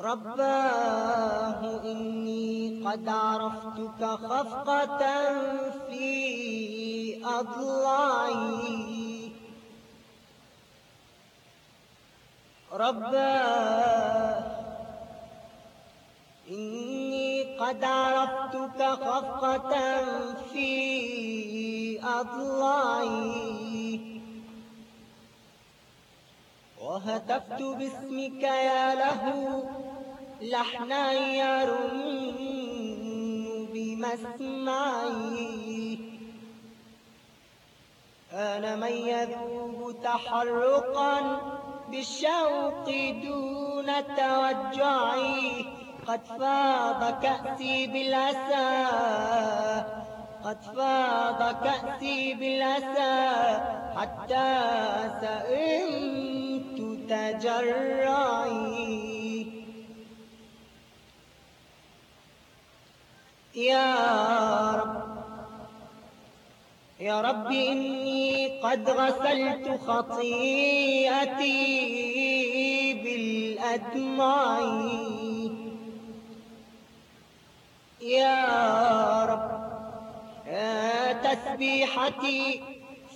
رباه إني قد عرفتك خفقة في أضلاعي. رباه إني قد عرفتك خفقة في أضلاعي. وهتفت باسمك يا له لحنا يرن بمسمعي. أنا من يذوب تحرقا بالشوق دون توجعي. قد فاض كأسي بالأسى قد فاض كأسي بالأسى حتى سئمت تجرعي. يا رب. يا رب إني قد غسلت خطيئتي بالأدمع يا رب يا تسبيحتي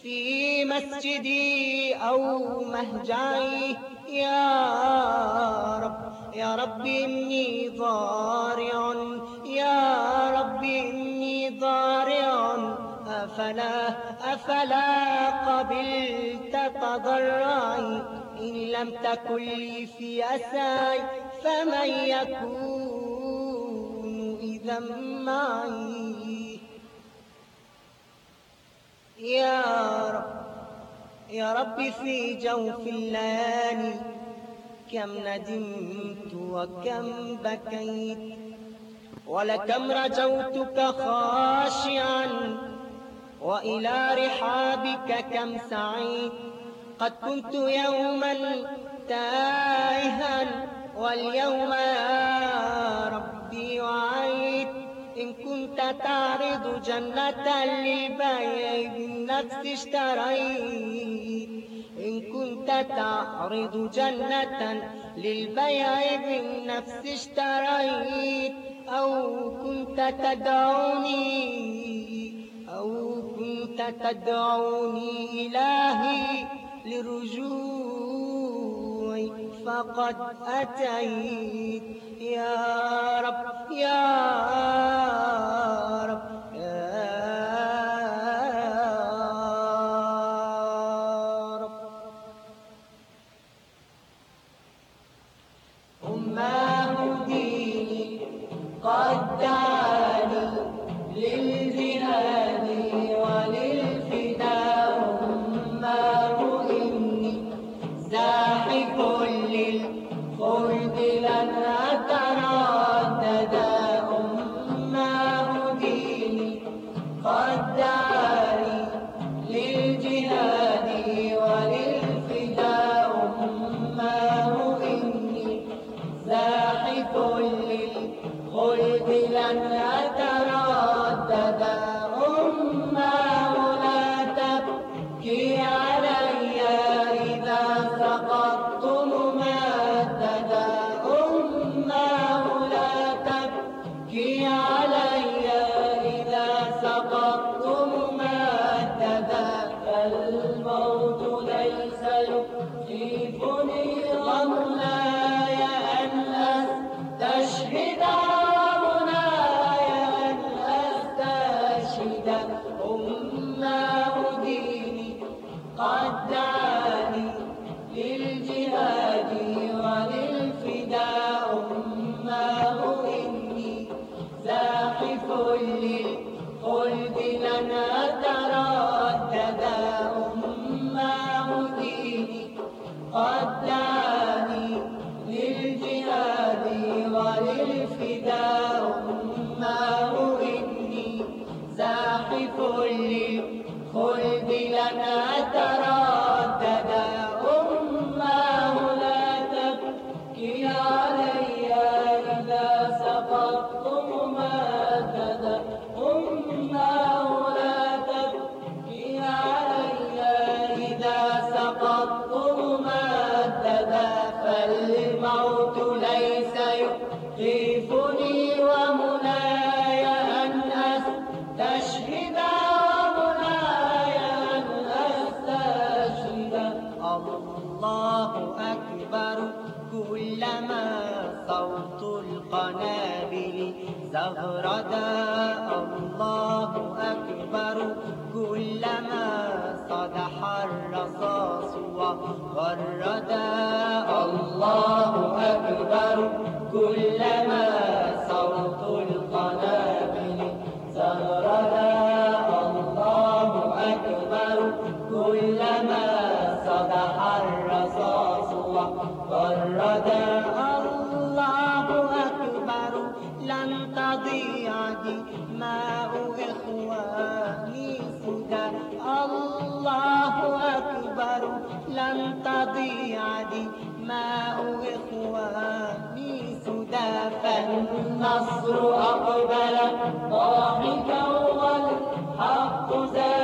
في مسجدي أو مهجعي. يا رب يا رب إني ضارع أفلا أفلا قبلت تضرعي؟ إن لم تكن لي في أساي فمن يكون إذا معي؟ يا رب يا رب في جوف الليالي كم ندمت وكم بكيت ولكم رجوتك خاشعا. وإلى رحابك كم سعيت قد كنت يوما تائها واليوم يا ربي وعيت إن كنت تعرض جنة للبيع بالنفس اشتريت. إن كنت تعرض جنة للبيع بالنفس اشتريت. أو كنت تدعوني كنت تدعوني إلهي لرجوعي فقد أتيت. يا رب يا رب. لن أتردد. أماه لا تبكي علي إذا سقطت ممددا أماه لا تبكي علي إذا سقطت ممددا فالموت ليس يخيفني غملاي قد قنابل. زهرة الله أكبر. كلما صدح الرصاص وغرد الله أكبر. كلما لن تضيع دماء إخواني سدى فالنصر أقبل ضاحكا والحق زاد.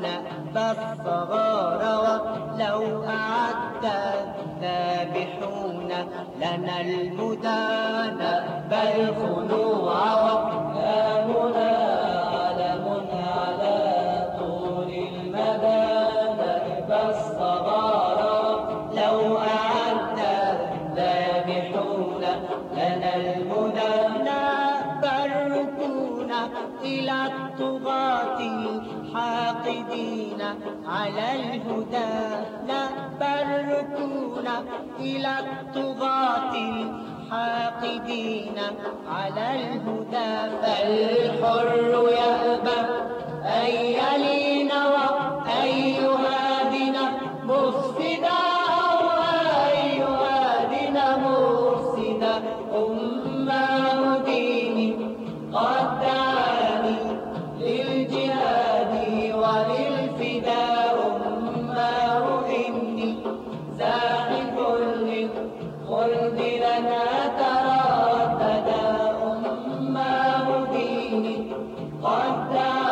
لأبى الصغار ولو أعدت الذابحون لنا الهدى نأب الخنوع وأقلامنا علم على طول المدى نأبى الصغار إلى الطغاة الحاقدين على الهدى فالحر يأبى أن يلين وأن يهادن مفسدا أو أن يهادنا مفسدا. أمة of the